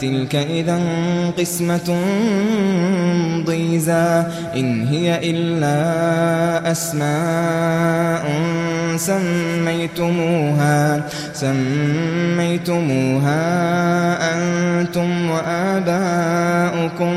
تلك إذا قسمة ضيزى. إن هي إلا أسماء سميتموها. سميتموها أنتم وآباؤكم.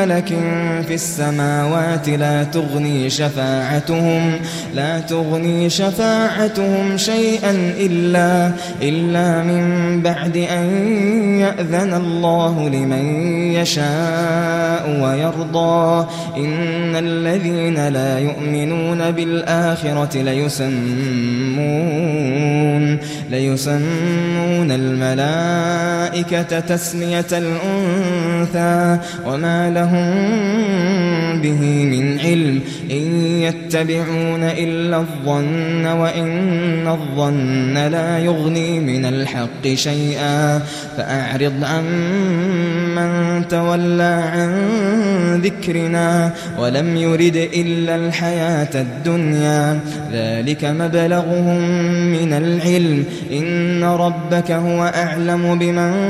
ملك في السماوات لا تغني شفاعتهم لا تغني شفاعتهم شيئا إلا إلا من بعد أن يأذن الله لمن يشاء ويرضى. إن الذين لا يؤمنون بالآخرة ليسمون ليسمون الملائكة تسمية الأنثى وما لهم به من علم إن يتبعون إلا الظن وإن الظن لا يغني من الحق شيئا فأعرض عن من تولى عن ذكرنا ولم يرد إلا الحياة الدنيا ذلك مبلغهم من العلم إن ربك هو أعلم بمن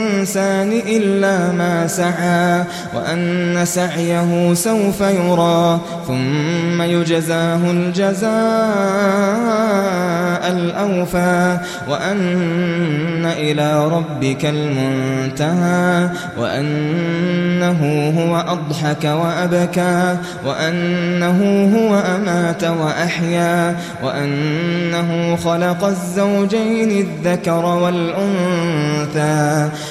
إلا ما سعى وأن سعيه سوف يرى ثم يجزاه الجزاء الأوفى وأن إلى ربك المنتهى وأنه هو أضحك وأبكى وأنه هو أمات وأحيا وأنه خلق الزوجين الذكر والأنثى.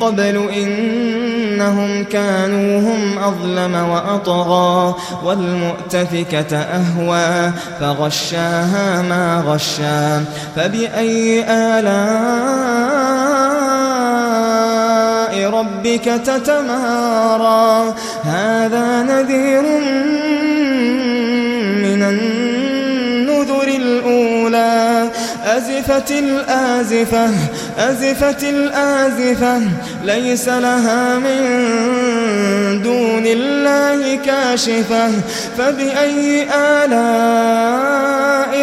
قبل إنهم كانوا هم أظلم وأطغى والمؤتفكة أهوى فغشاها ما غشا فبأي آلاء ربك تتمارى؟ هذا نذير أزفت الآزفة أزفت الآزفة ليس لها من دون الله كاشفة. فبأي آلاء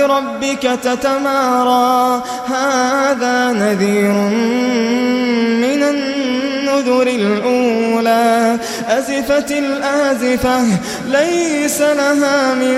ربك تتمارى؟ هذا نذير من النذر الأولى. أزفت الآزفة ليس لها من